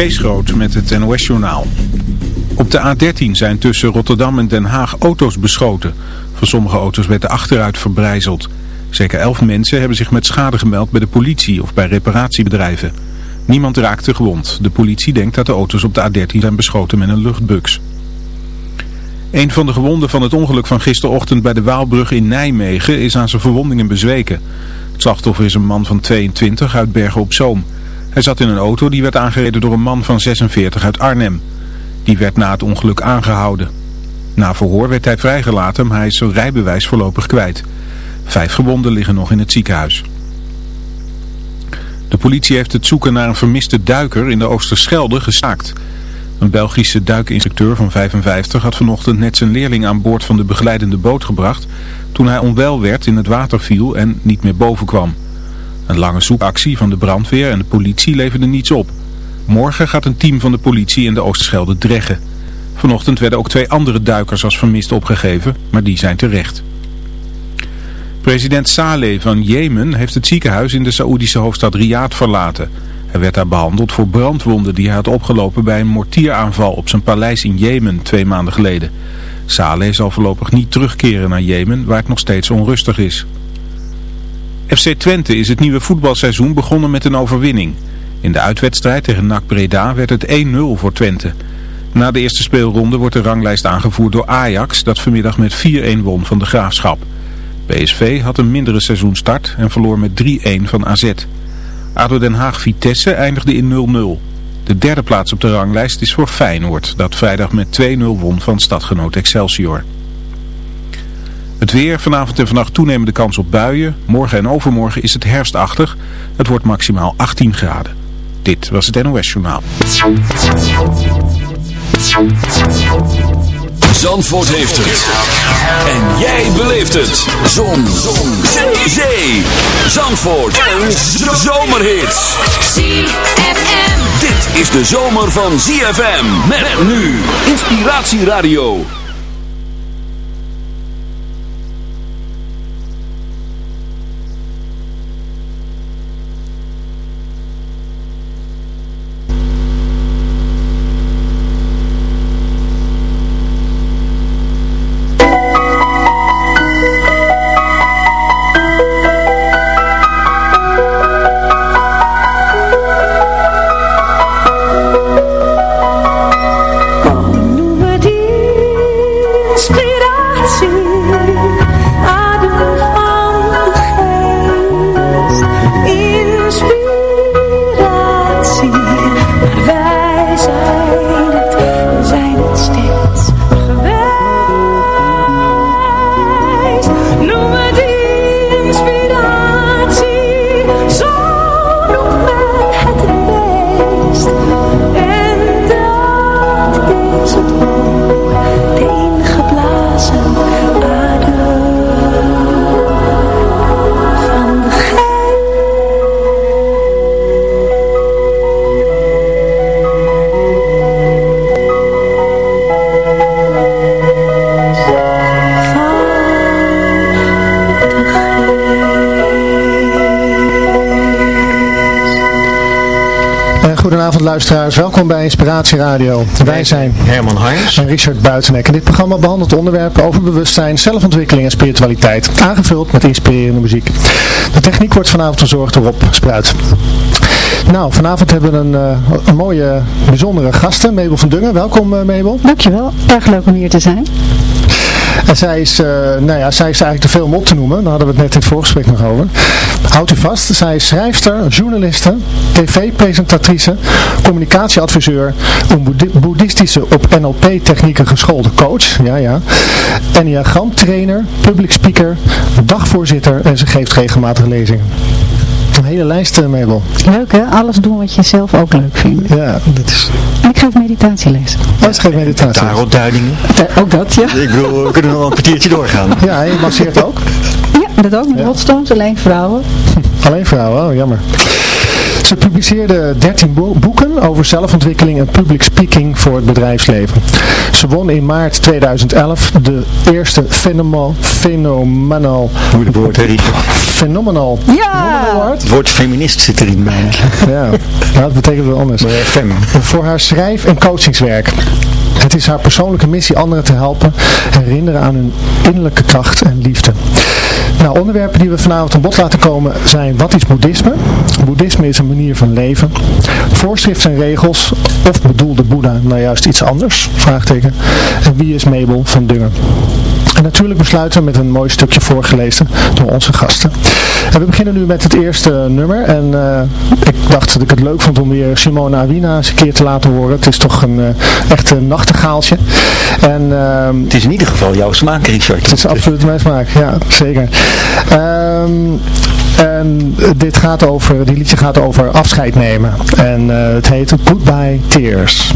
Kees met het NOS-journaal. Op de A13 zijn tussen Rotterdam en Den Haag auto's beschoten. Van sommige auto's werd de achteruit verbrijzeld. Zeker elf mensen hebben zich met schade gemeld bij de politie of bij reparatiebedrijven. Niemand raakte gewond. De politie denkt dat de auto's op de A13 zijn beschoten met een luchtbux. Een van de gewonden van het ongeluk van gisterochtend bij de Waalbrug in Nijmegen is aan zijn verwondingen bezweken. Het slachtoffer is een man van 22 uit Bergen op Zoom. Hij zat in een auto die werd aangereden door een man van 46 uit Arnhem. Die werd na het ongeluk aangehouden. Na verhoor werd hij vrijgelaten, maar hij is zijn rijbewijs voorlopig kwijt. Vijf gewonden liggen nog in het ziekenhuis. De politie heeft het zoeken naar een vermiste duiker in de Oosterschelde gezaakt. Een Belgische duikinstructeur van 55 had vanochtend net zijn leerling aan boord van de begeleidende boot gebracht... toen hij onwel werd, in het water viel en niet meer boven kwam. Een lange zoekactie van de brandweer en de politie leverde niets op. Morgen gaat een team van de politie in de Oosterschelde dreggen. Vanochtend werden ook twee andere duikers als vermist opgegeven, maar die zijn terecht. President Saleh van Jemen heeft het ziekenhuis in de Saoedische hoofdstad Riyadh verlaten. Hij werd daar behandeld voor brandwonden die hij had opgelopen bij een mortieraanval op zijn paleis in Jemen twee maanden geleden. Saleh zal voorlopig niet terugkeren naar Jemen, waar het nog steeds onrustig is. FC Twente is het nieuwe voetbalseizoen begonnen met een overwinning. In de uitwedstrijd tegen NAC Breda werd het 1-0 voor Twente. Na de eerste speelronde wordt de ranglijst aangevoerd door Ajax, dat vanmiddag met 4-1 won van de Graafschap. PSV had een mindere seizoenstart en verloor met 3-1 van AZ. ADO Den Haag Vitesse eindigde in 0-0. De derde plaats op de ranglijst is voor Feyenoord, dat vrijdag met 2-0 won van stadgenoot Excelsior. Het weer, vanavond en vannacht toenemende kans op buien. Morgen en overmorgen is het herfstachtig. Het wordt maximaal 18 graden. Dit was het NOS Journaal. Zandvoort heeft het. En jij beleeft het. Zon. Zon. Zee. Zandvoort. Een zomerhit. ZFM. Dit is de zomer van ZFM. Met nu. Inspiratieradio. Eh, Goedenavond luisteraars, welkom bij Inspiratie Radio. Wij zijn Herman Harms. en Richard Buitenek en dit programma behandelt onderwerpen over bewustzijn, zelfontwikkeling en spiritualiteit, aangevuld met inspirerende muziek. De techniek wordt vanavond verzorgd door Rob Spruit. Nou, vanavond hebben we een, eh, een mooie, bijzondere gasten, Mabel van Dungen. Welkom eh, Mabel. Dankjewel, erg leuk om hier te zijn. En zij is, eh, nou ja, zij is eigenlijk te veel om op te noemen. Daar hadden we het net in het voorgesprek nog over. Houdt u vast, zij is schrijfster, journaliste, tv-presentatrice, communicatieadviseur, een boeddhi- boeddhistische op NLP-technieken geschoolde coach, ja ja, enneagramtrainer, public speaker, dagvoorzitter en ze geeft regelmatig lezingen. Een hele lijst, eh, Mabel. Leuk hè, alles doen wat je zelf ook leuk vindt. Ja, dat is... Geef meditatielessen. Dat is geen meditatie. Tarotduidingen. Eh, Ook dat, ja. Ik bedoel, we kunnen nog een kwartiertje doorgaan. Ja, je masseert ook. Ja, dat ook met hotstones, alleen vrouwen. Alleen vrouwen, oh jammer. Ze publiceerde 13 bo- boeken over zelfontwikkeling en public speaking voor het bedrijfsleven. Ze won in maart 2011 de eerste Phenomenal, Phenomenal, Moeilijk woord? Phenomenal, Ja! Het woord feminist zit erin bijna. Ja, nou, dat betekent wel anders. Maar, fem. Voor haar schrijf- en coachingswerk. Het is haar persoonlijke missie anderen te helpen herinneren aan hun innerlijke kracht en liefde. Nou, onderwerpen die we vanavond aan bod laten komen zijn wat is boeddhisme? Boeddhisme is een manier van leven. Voorschriften en regels of bedoelde Boeddha nou juist iets anders? Vraagteken. En wie is Mabel van Dungen? En natuurlijk besluiten we met een mooi stukje voorgelezen door onze gasten. En we beginnen nu met het eerste nummer. En eh, ik dacht dat ik het leuk vond om weer Simona Awina eens een keer te laten horen. Het is toch een uh, echt een nachtegaaltje. En, uh, het is in ieder geval jouw smaak, Richard. Het is absoluut mijn smaak, ja, zeker. Um, en dit gaat over, die liedje gaat over afscheid nemen. En uh, het heet Goodbye Tears.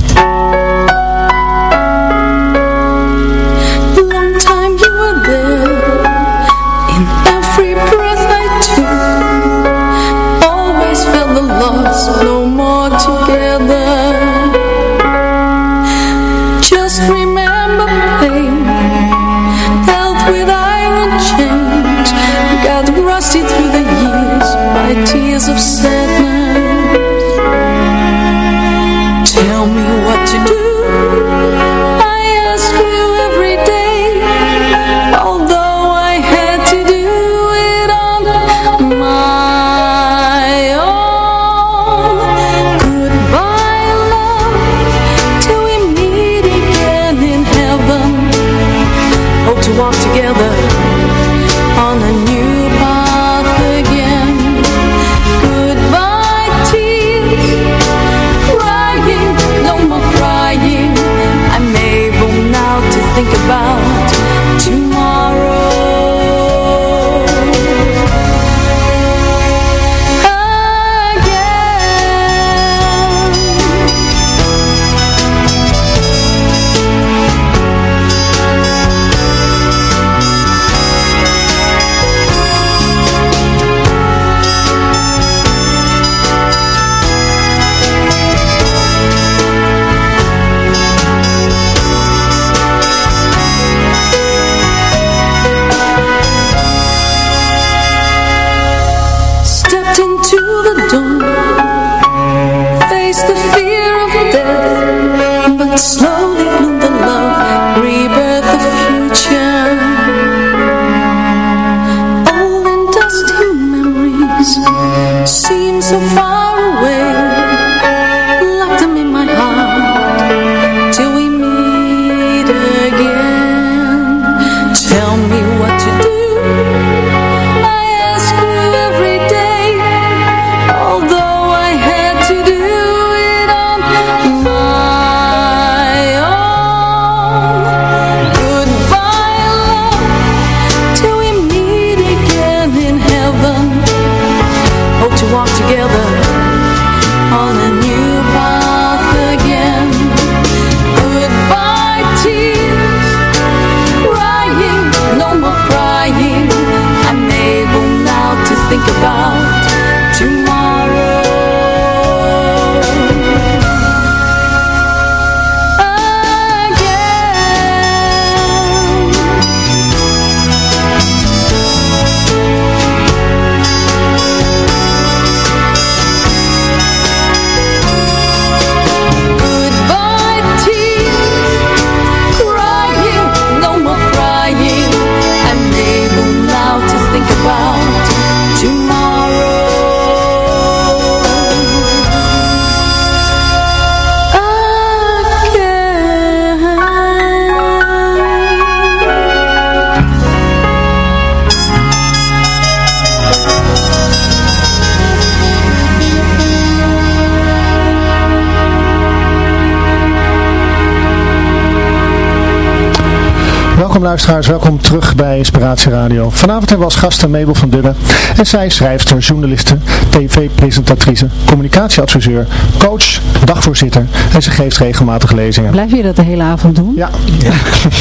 Welkom luisteraars, welkom terug bij Inspiratie Radio. Vanavond hebben we als gasten Mabel van Dubbe. En zij is schrijfster, journaliste, tv-presentatrice, communicatieadviseur, coach, dagvoorzitter. En ze geeft regelmatig lezingen. Blijf je dat de hele avond doen? Ja,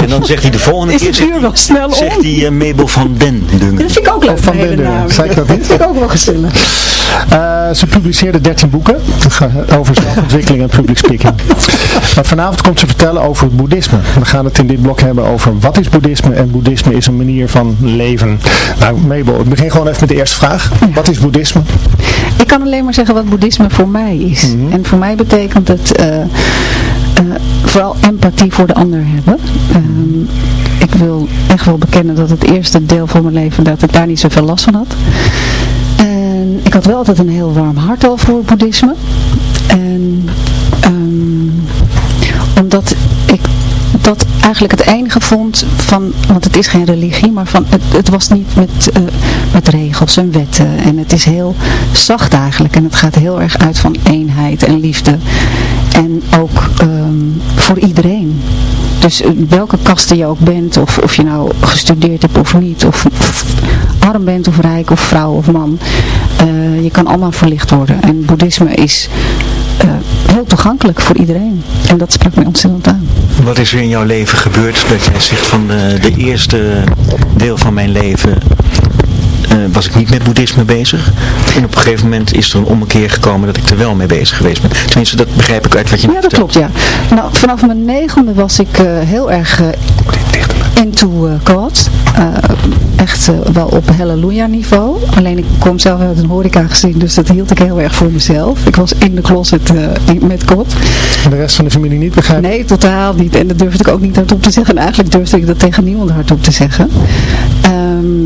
En dan zegt hij de volgende Is keer, het zegt uur wel snel om? zegt hij eh, Mabel van Den Dungen. Dat vind ik ook leuk. Van den Dungen. Zei ik dat niet? Dat vind ik ook wel gezellig. Eh, ze publiceerde 13 boeken over zelfontwikkeling en public speaking. En vanavond komt ze vertellen over het boeddhisme. We gaan het in dit blok hebben over wat is boeddhisme en boeddhisme is een manier van leven. Nou Mabel, ik begin gewoon even met de eerste vraag. Wat is boeddhisme? Ik kan alleen maar zeggen wat boeddhisme voor mij is. En voor mij betekent het eh, eh, vooral empathie voor de ander hebben. Ehm, ik wil echt wel bekennen dat het eerste deel van mijn leven dat ik daar niet zoveel last van had. En ik had wel altijd een heel warm hart al voor boeddhisme. En ehm, omdat ik dat eigenlijk het enige vond van, want het is geen religie, maar van, het, het was niet met, eh, met regels en wetten. En het is heel zacht eigenlijk. En het gaat heel erg uit van eenheid en liefde. En ook ehm, voor iedereen. Dus eh, welke kasten je ook bent, of, of je nou gestudeerd hebt of niet, of, arm bent of rijk of vrouw of man, eh, je kan allemaal verlicht worden. En boeddhisme is eh, heel toegankelijk voor iedereen. En dat sprak mij ontzettend aan. Wat is er in jouw leven gebeurd dat jij zegt van de, de eerste deel van mijn leven eh, was ik niet met boeddhisme bezig. En op een gegeven moment is er een ommekeer gekomen dat ik er wel mee bezig geweest ben. Tenminste, dat begrijp ik uit wat je Ja, dat vertelt. klopt, ja. Nou, vanaf mijn negende was ik eh, heel erg eh, into eh, God. Eh, echt wel op halleluja niveau. Alleen ik kom zelf uit een horeca gezin, dus dat hield ik heel erg voor mezelf. Ik was in de closet eh, in- met God. En de rest van de familie niet begrijpen? Nee, totaal niet. En dat durfde ik ook niet hardop te zeggen. En eigenlijk durfde ik dat tegen niemand hardop te zeggen. Ehm,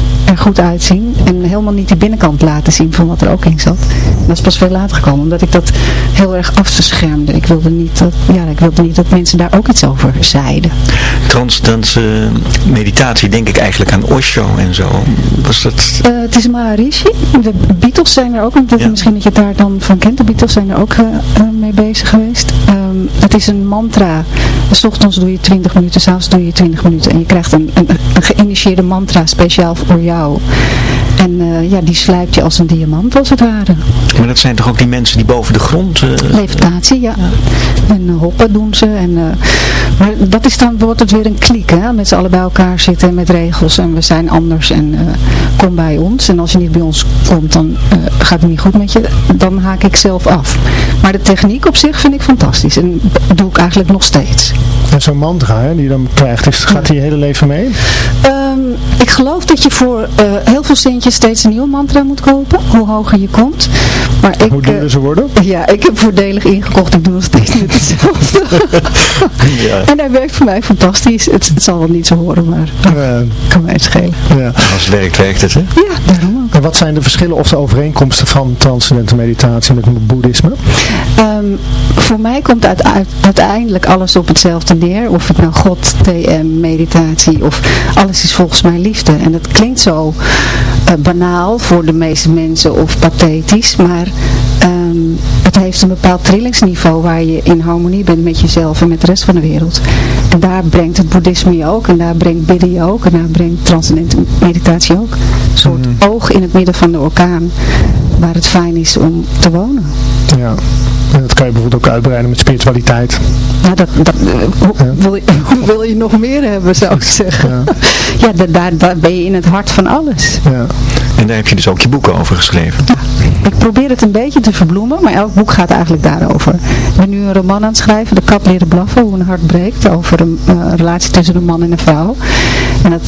er goed uitzien. En helemaal niet die binnenkant laten zien van wat er ook in zat. En dat is pas veel later gekomen. Omdat ik dat heel erg afschermde. Ik wilde niet dat, ja, ik wilde niet dat mensen daar ook iets over zeiden. Transcendense meditatie denk ik eigenlijk aan Osho en zo. Was dat... Eh, het is Maharishi. De Beatles zijn er ook, want dat- Ja. misschien dat je het daar dan van kent. De Beatles zijn er ook eh, eh, mee bezig geweest. Ehm, het is een mantra. S ochtends doe je 20 minuten, s'avonds doe je 20 minuten. En je krijgt een, een, een geïnitieerde mantra speciaal voor jou. En eh, ja, die slijpt je als een diamant als het ware. Maar dat zijn toch ook die mensen die boven de grond... eh, Levitatie, ja. En eh, hoppen doen ze. En, maar dat is dan, wordt het weer een kliek, hè. Met z'n allen bij elkaar zitten met regels. En we zijn anders. En kom bij ons. En als je niet bij ons komt, dan gaat het niet goed met je. Dan haak ik zelf af. Maar de techniek op zich vind ik fantastisch. En doe ik eigenlijk nog steeds. En zo'n mantra hè, die je dan krijgt, is, gaat die je hele leven mee? Ehm, ik geloof dat je voor eh, heel veel centjes steeds een nieuwe mantra moet kopen. Hoe hoger je komt. Maar ik, Hoe eh, duurder ze worden? Ja, ik heb voordelig ingekocht. Ik doe nog steeds net hetzelfde. ja. En hij werkt voor mij fantastisch. Het, het zal wel niet zo horen, maar Eh, kan mij het schelen. ja. Als het werkt, werkt het, hè? Ja, daarom ook. En wat zijn de verschillen of de overeenkomsten van transcendente meditatie met boeddhisme? Ehm, voor mij komt uiteindelijk alles op hetzelfde neer. Of het nou God, TM, meditatie of alles is volgens mij liefde. En dat klinkt zo eh, banaal voor de meeste mensen of pathetisch. Maar ehm, het heeft een bepaald trillingsniveau waar je in harmonie bent met jezelf en met de rest van de wereld. En daar brengt het boeddhisme je ook. En daar brengt bidden je ook. En daar brengt transcendente meditatie ook. Een soort oog in het midden van de orkaan. Waar het fijn is om te wonen. Ja. En dat kan je bijvoorbeeld ook uitbreiden met spiritualiteit. Ja, dat, dat, eh, hoe, wil je, hoe wil je nog meer hebben, zou ik zeggen. Ja. Ja, da- daar, daar ben je in het hart van alles. Ja. En daar heb je dus ook je boeken over geschreven. Ik probeer het een beetje te verbloemen, maar elk boek gaat eigenlijk daarover. Ik ben nu een roman aan het schrijven, De kat leren blaffen, hoe een hart breekt, over een eh, relatie tussen een man en een vrouw. En dat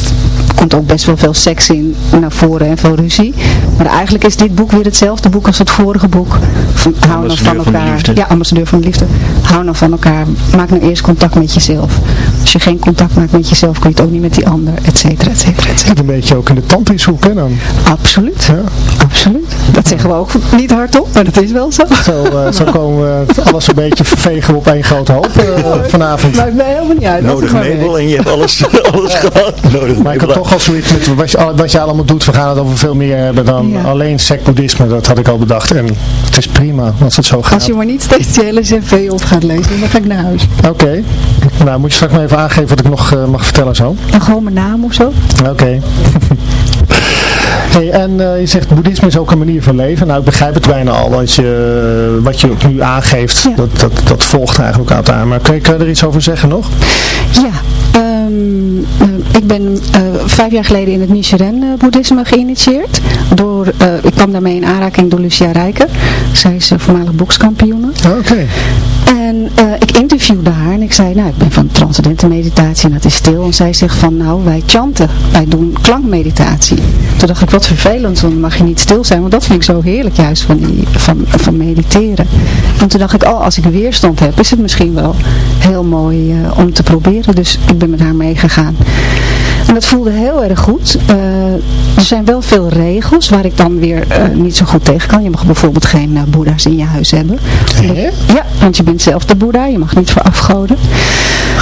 komt ook best wel veel seks in naar voren en veel ruzie. Maar eigenlijk is dit boek weer hetzelfde boek als het vorige boek. Van, hou nou van elkaar. liefde. ja, ambassadeur van de liefde. Hou nou van elkaar. Maak nou eerst contact met jezelf. Als je geen contact maakt met jezelf, kun je het ook niet met die ander, et cetera, et cetera, et cetera. Een beetje ook in de tandwieshoek, hè dan? Absoluut, Ja. absoluut. Dat zeggen we ook niet hardop, maar dat is wel zo. Zo, eh, zo komen we alles een beetje vegen op één grote hoop eh, vanavond. Maakt mij helemaal niet uit. Nodig werkt. en je hebt alles, alles gehad. Nodig Maar ik had toch al zoiets met wat je, wat je allemaal doet, we gaan het over veel meer hebben dan Ja. alleen sekboeddhisme, dat had ik al bedacht. En het is prima als het zo gaat. Als je maar niet steeds je hele cv op gaat lezen, dan ga ik naar huis. Oké, nou moet je straks maar even aangeven wat ik nog eh, mag vertellen zo. En gewoon mijn naam of zo. Oké. Hey, en eh, je zegt boeddhisme is ook een manier van leven. Nou, ik begrijp het bijna al, want je, wat je ook nu aangeeft, Ja. dat, dat, dat volgt eigenlijk uit aan. Maar kun je, kun je er iets over zeggen nog? Ja, ehm, eh, ik ben eh, vijf jaar geleden in het Nichiren boeddhisme geïnitieerd. Door, eh, ik kwam daarmee in aanraking door Lucia Rijker. Zij is eh, voormalig bokskampioene. Oké. En eh, ik interviewde haar en ik zei, nou ik ben van transcendente meditatie en dat is stil. En zij zegt van, nou wij chanten, wij doen klankmeditatie. Toen dacht ik, wat vervelend, want dan mag je niet stil zijn. Want dat vind ik zo heerlijk juist van, die, van, van mediteren. En toen dacht ik, oh als ik weerstand heb, is het misschien wel heel mooi eh, om te proberen. Dus ik ben met haar meegegaan. En dat voelde heel erg goed. Eh, er zijn wel veel regels waar ik dan weer eh, niet zo goed tegen kan. Je mag bijvoorbeeld geen eh, boeddha's in je huis hebben. Omdat- ja, want je bent zelf de boeddha. Je mag niet voor afgoden.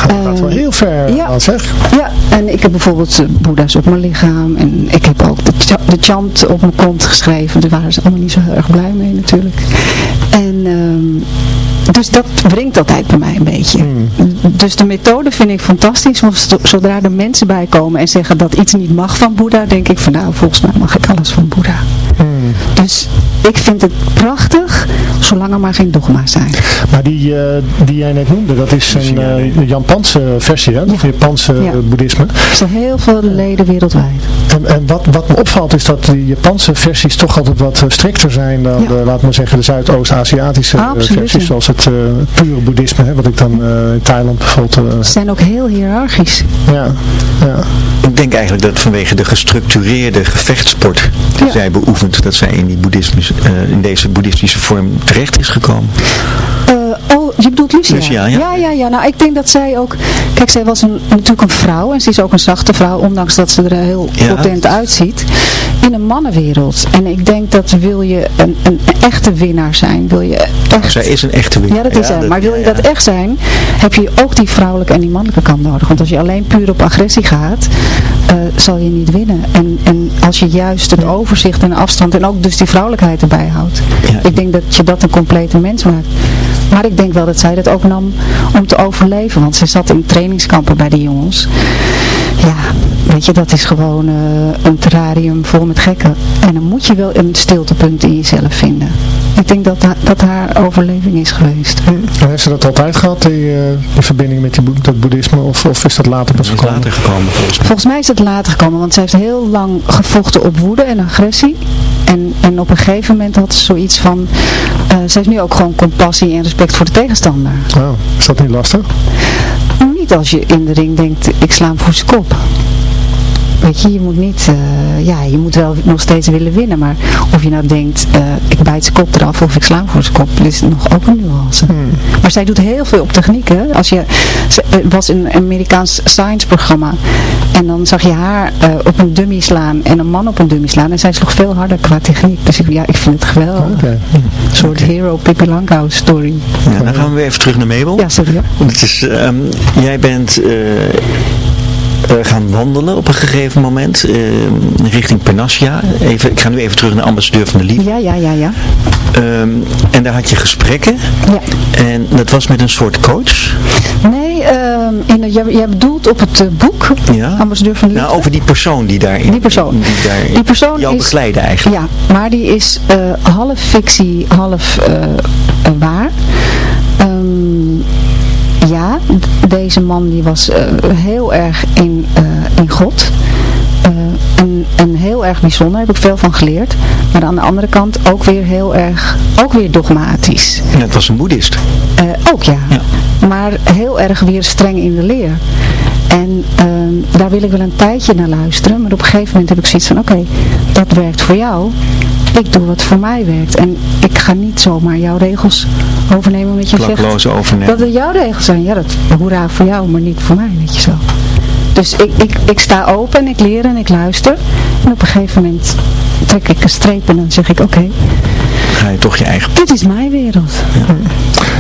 Dat gaat wel heel ver ja. aan, zeg. Ja, en ik heb bijvoorbeeld boeddha's op mijn lichaam. En ik heb ook de chant op mijn kont geschreven. Daar waren ze allemaal niet zo heel erg blij mee natuurlijk. En... ehm, dus dat wringt altijd bij mij een beetje. Dus de methode vind ik fantastisch. Want zo- zodra er mensen bij komen en zeggen dat iets niet mag van Boeddha, denk ik van nou, volgens mij mag ik alles van Boeddha. Dus ik vind het prachtig, zolang er maar geen dogma's zijn. Maar die, eh, die jij net noemde, dat is een eh, Japanse versie, hè? Ja. Japanse Ja. eh, boeddhisme. Er zijn heel veel leden wereldwijd. En, en wat, wat me opvalt is dat de Japanse versies toch altijd wat strikter zijn dan, Ja. de, laat maar zeggen, de Zuidoost-Aziatische versies. Zoals het eh, pure boeddhisme, hè, wat ik dan eh, in Thailand bijvoorbeeld... Ze zijn ook heel hiërarchisch. ja, ja. Ik denk eigenlijk dat vanwege de gestructureerde gevechtsport die Ja. zij beoefent, dat zij in, die boeddhismische, eh, in deze boeddhistische vorm terecht is gekomen. Eh, oh, je bedoelt Lucia? Lucia, ja. ja. Ja, ja, Nou, ik denk dat zij ook... Kijk, zij was een, natuurlijk een vrouw. En ze is ook een zachte vrouw, ondanks dat ze er heel Ja. potent uitziet. In een mannenwereld. En ik denk dat wil je een, een, echte winnaar zijn, wil je echt... Zij is een echte winnaar. Ja, dat is zij. Maar wil je ja, dat echt zijn, heb je ook die vrouwelijke en die mannelijke kant nodig. Want als je alleen puur op agressie gaat, eh, zal je niet winnen. En, en als je juist het overzicht en afstand en ook dus die vrouwelijkheid erbij houdt. Ja. Ik denk dat je dat een complete mens maakt. Maar ik denk wel dat zij dat ook nam om te overleven. Want ze zat in trainingskampen bij die jongens. Ja, weet je, dat is gewoon eh, een terrarium vol met gekken. En dan moet je wel een stiltepunt in jezelf vinden. Ik denk dat, dat haar overleving is geweest. En heeft ze dat altijd gehad, die, eh, die verbinding met die dat boeddhisme? Of, of is dat later pas Dat is gekomen? later gekomen volgens mij. Volgens mij is het later gekomen, want zij heeft heel lang gevochten op woede en agressie. En, en op een gegeven moment had ze zoiets van, eh ze heeft nu ook gewoon compassie en respect voor de tegenstander. Oh, is dat niet lastig? Als je in de ring denkt, ik sla hem voor zijn kop. Weet je, je moet niet, eh, ja, je moet wel nog steeds willen winnen, maar of je nou denkt, eh, ik bijt zijn kop eraf of ik sla hem voor zijn kop, dat is nog ook een nuance. Maar zij doet heel veel op techniek, hè. Als je, ze eh, was in een Amerikaans science programma en dan zag je haar eh, op een dummy slaan en een man op een dummy slaan en zij sloeg veel harder qua techniek. Dus ik, ja, ik vind het geweldig. Een soort hero Pippi Langkous story. Ja, dan gaan we weer even terug naar Mabel. Ja, sorry. Want het is, ehm, jij bent gaan wandelen op een gegeven moment ehm, richting Panassia. Even, ik ga nu even terug naar ambassadeur van de Liefde. Ja, ja, ja, ja. Ehm, en daar had je gesprekken. ja. En dat was met een soort coach. Nee, in het, jij, jij bedoelt op het eh, boek, Ja. ambassadeur van Liefde. Nou, over die persoon die daar Die persoon. Die, Die persoon jou is- begeleidde eigenlijk. Ja, maar die is eh, half fictie, half eh, eh, waar. Deze man die was eh, heel erg in, eh, in God. Eh, en, en heel erg bijzonder, daar heb ik veel van geleerd. Maar aan de andere kant ook weer heel erg, ook weer dogmatisch. En het was een boeddhist. Ook ja. Ja. Maar heel erg weer streng in de leer. En ehm, daar wil ik wel een tijdje naar luisteren. Maar op een gegeven moment heb ik zoiets van, oké, dat werkt voor jou. Ik doe wat voor mij werkt. En ik ga niet zomaar jouw regels overnemen omdat je zegt Klakloze overnemen. dat het jouw regels zijn. Ja, dat hoera voor jou, maar niet voor mij, weet je zo. Dus ik, ik, ik sta open en ik leer en ik luister. En op een gegeven moment trek ik een streep en dan zeg ik, oké, Ga je toch je eigen... dit is mijn wereld.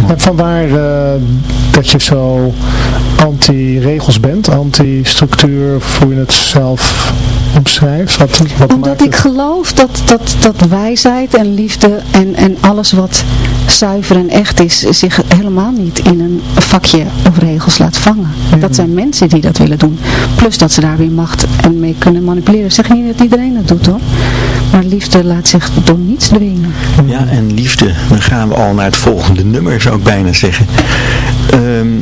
En vanwaar eh, dat je zo anti-regels bent, anti-structuur, of hoe je het zelf omschrijft? Wat, wat Omdat ik geloof dat, dat, dat wijsheid en liefde en, en alles wat zuiver en echt is, zich helemaal niet in een vakje of regels laat vangen. Dat zijn mensen die dat willen doen. Plus dat ze daar weer macht en mee kunnen manipuleren. Ik zeg niet dat iedereen dat doet hoor. Maar liefde laat zich door niets dwingen. Ja, en liefde. Dan gaan we al naar het volgende nummer, zou ik bijna zeggen. Ehm,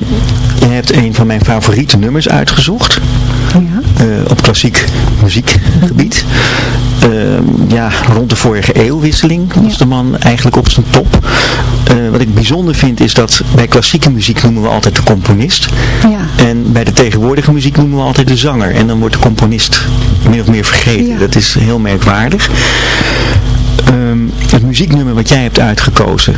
je hebt een van mijn favoriete nummers uitgezocht. Ja. eh, op klassiek muziekgebied. Ehm, ja, rond de vorige eeuwwisseling was de man eigenlijk op zijn top. Eh, wat ik bijzonder vind is dat bij klassieke muziek noemen we altijd de componist. Ja. En bij de tegenwoordige muziek noemen we altijd de zanger. En dan wordt de componist min of meer vergeten. Dat is heel merkwaardig. Ehm, het muzieknummer wat jij hebt uitgekozen,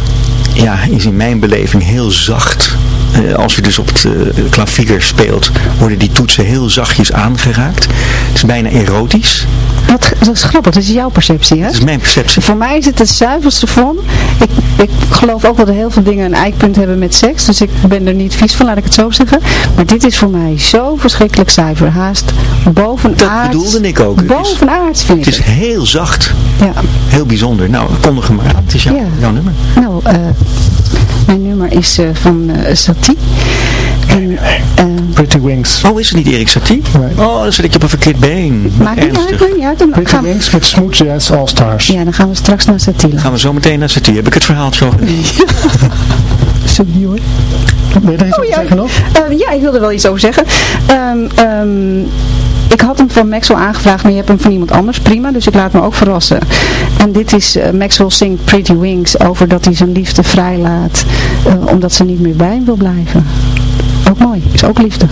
ja, is in mijn beleving heel zacht. Eh, als je dus op het eh, klavier speelt, worden die toetsen heel zachtjes aangeraakt. Het is bijna erotisch. Wat, dat is grappig, dat is jouw perceptie hè? Dat is mijn perceptie. Voor mij is het de zuiverste vorm. Ik, ik geloof ook wel dat heel veel dingen een eikpunt hebben met seks. Dus ik ben er niet vies van, laat ik het zo zeggen. Maar dit is voor mij zo verschrikkelijk zuiver. Haast bovenaards. Dat bedoelde ik ook. Het is- Bovenaards vind Het ik is het. heel zacht. Ja. Heel bijzonder. Nou, kondig hem maar aan. Het is jouw, Ja. jouw nummer. Nou, eh, mijn nummer is eh, van eh, Satie. En, eh, Pretty Wings. Oh, is het niet Erik Satie? Nee. Oh, dan zit ik op een verkeerd been. maakt niet uit, maakt niet uit. Dan Pretty gaan, Wings met Smooth Jazz All Stars. ja, dan gaan we straks naar Satie. Gaan we zo meteen naar Satie. Heb ik het verhaal zo Sorry hoor. Wil je er iets Oh, over ja. zeggen nog? Eh, ja, ik wilde er wel iets over zeggen. Ehm, ehm, ik had hem van Maxwell aangevraagd, maar je hebt hem van iemand anders. Prima, dus ik laat me ook verrassen. En dit is eh, Maxwell zingt Pretty Wings over dat hij zijn liefde vrijlaat. eh, omdat ze niet meer bij hem wil blijven. Ook mooi, is ook liefde.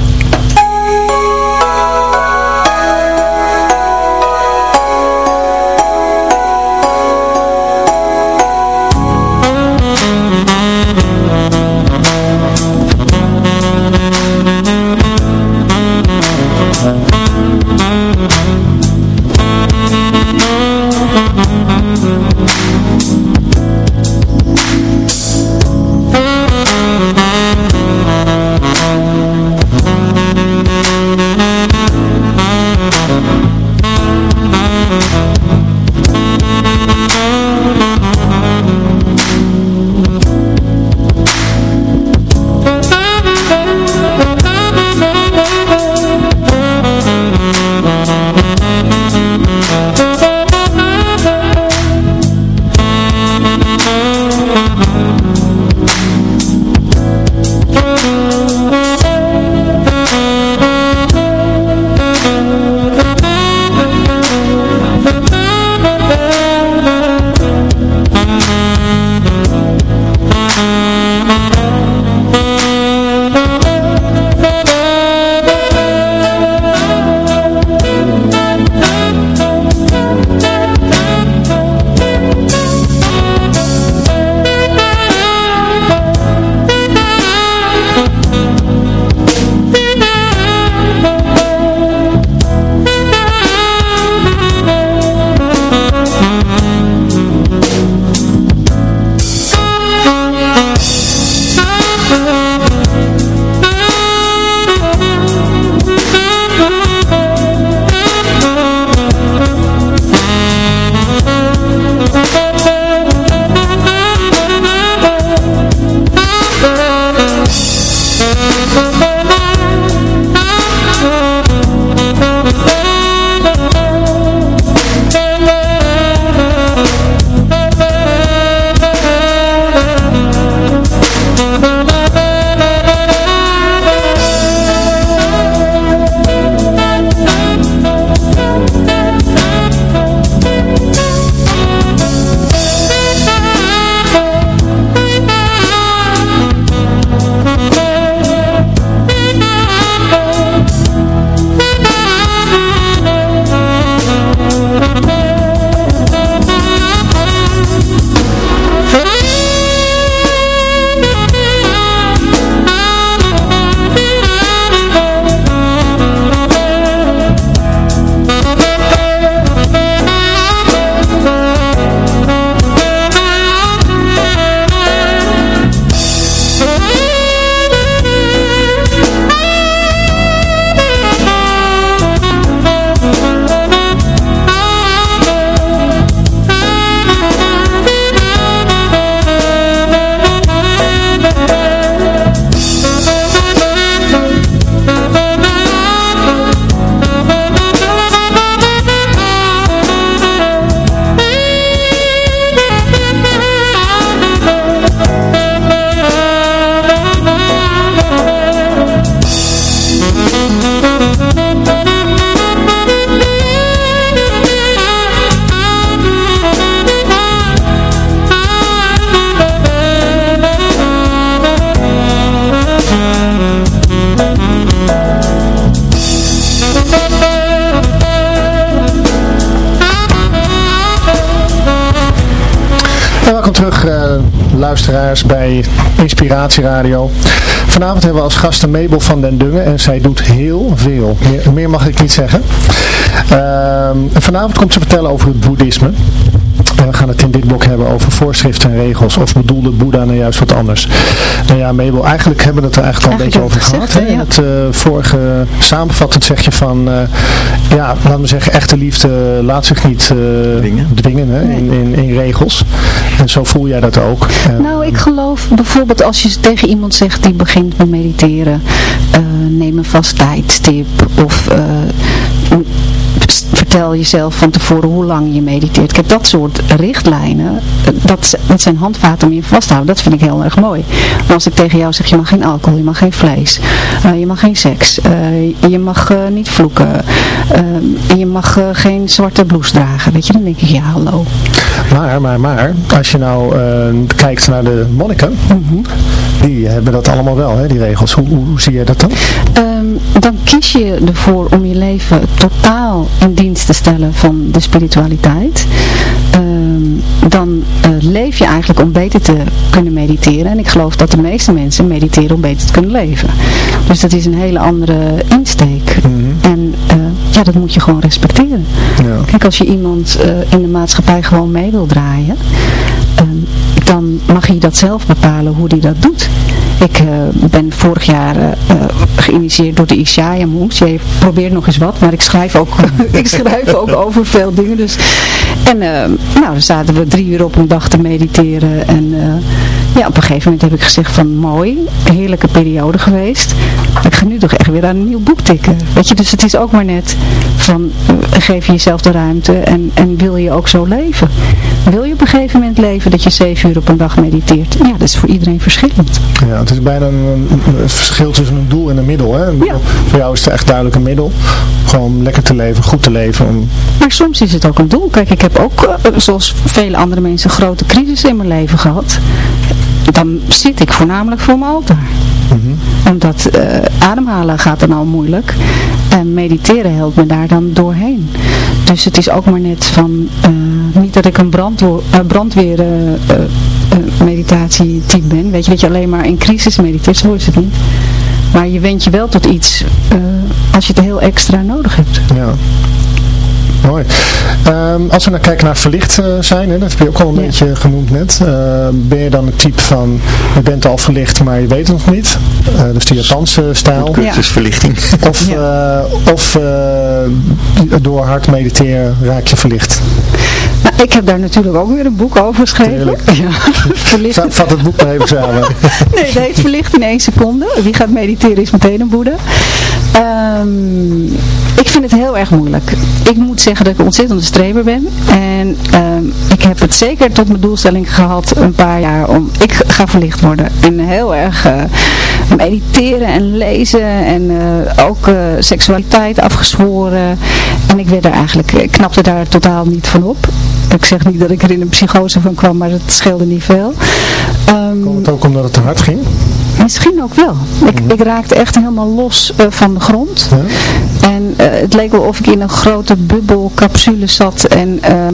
Bij Inspiratie Radio. Vanavond hebben we als gasten Mabel van den Dungen en zij doet heel veel. Meer, meer mag ik niet zeggen. Ehm, vanavond komt ze vertellen over het boeddhisme. We gaan het in dit blok hebben over voorschriften en regels. Of bedoelde Boeddha nou juist wat anders? Nou ja, Mabel, eigenlijk hebben we het er eigenlijk al een beetje over Eigenlijk gehad. Gezegd, In het eh, vorige samenvattend zeg je van, eh, ja, laten we zeggen, echte liefde laat zich niet eh, Dwingen. dwingen hè, in, in, in regels. En zo voel jij dat ook. Nou, ik geloof bijvoorbeeld als je tegen iemand zegt die begint met mediteren, eh, neem een vast tijdstip of eh, vertel jezelf van tevoren hoe lang je mediteert. Kijk, dat soort richtlijnen, dat, zijn handvaten om je vast te houden. Dat vind ik heel erg mooi. Maar als ik tegen jou zeg, je mag geen alcohol, je mag geen vlees, eh, je mag geen seks, eh, je mag eh, niet vloeken, en je mag geen zwarte blouse dragen, weet je, dan denk ik, ja hallo. Maar, maar, maar, als je nou kijkt naar de monniken, die hebben dat allemaal wel, hè, die regels. Hoe, hoe, zie jij dat dan? Ehm, dan kies je ervoor om je leven totaal in dienst te stellen van de spiritualiteit. Ehm, dan eh, leef je eigenlijk om beter te kunnen mediteren. En ik geloof dat de meeste mensen mediteren om beter te kunnen leven. Dus dat is een hele andere insteek. En eh, ja, dat moet je gewoon respecteren. Ja. Kijk, als je iemand eh, in de maatschappij gewoon mee wil draaien, ehm, dan mag hij dat zelf bepalen hoe hij dat doet. Ik eh, ben vorig jaar eh, geïnitieerd door de Ishaya Moes. Je probeert nog eens wat, maar ik schrijf ook, ik schrijf ook over veel dingen. Dus. En nou, dan zaten we drie uur op een dag te mediteren. En ja, op een gegeven moment heb ik gezegd van mooi, heerlijke periode geweest. Ik ga nu toch echt weer aan een nieuw boek tikken. Weet je, dus het is ook maar net van eh, geef je jezelf de ruimte en, en wil je ook zo leven. Wil je op een gegeven moment leven dat je zeven uur op een dag mediteert? Ja, dat is voor iedereen verschillend. Ja, het is bijna een, een- een verschil tussen een doel en een middel. Hè? Een middel- Voor jou is het echt duidelijk een middel. Gewoon lekker te leven, goed te leven. Om, Maar soms is het ook een doel. Kijk, ik heb ook, eh, zoals vele andere mensen, grote crisis in mijn leven gehad. Dan zit ik voornamelijk voor mijn altaar. Omdat eh, ademhalen gaat dan al moeilijk. En mediteren helpt me daar dan doorheen. Dus het is ook maar net van, eh, niet dat ik een eh, brandweer meditatietype ben. Weet je, dat je alleen maar in crisis mediteert. Zo is het niet. Maar je wendt je wel tot iets als je het heel extra nodig hebt. ja. Mooi. Ehm, als we nou kijken naar verlicht eh, zijn, hè, dat heb je ook al een Ja. beetje genoemd net. Eh, ben je dan het type van, je bent al verlicht, maar je weet het nog niet? Eh, dus de Japanse stijl. Cursusverlichting. Of, eh, of eh, door hard mediteren raak je verlicht. Ik heb daar natuurlijk ook weer een boek over geschreven. Ja, verlicht. Va- Vat het boek maar even samen. Nee, het heet Verlicht in één seconde. Wie gaat mediteren is meteen een boeddha. Ehm, ik vind het heel erg moeilijk. Ik moet zeggen dat ik een ontzettende streber ben. En ehm, heb het zeker tot mijn doelstelling gehad een paar jaar om, ik ga verlicht worden. En heel erg eh, mediteren en lezen en eh, ook eh, seksualiteit afgezworen. En ik werd er eigenlijk, ik knapte daar totaal niet van op. Ik zeg niet dat ik er in een psychose van kwam, maar het scheelde niet veel. Ehm, Komt het ook omdat het te hard ging? Misschien ook wel. Ik, ik raakte echt helemaal los van de grond. Ja? Eh, het leek wel of ik in een grote bubbelcapsule zat. En ehm,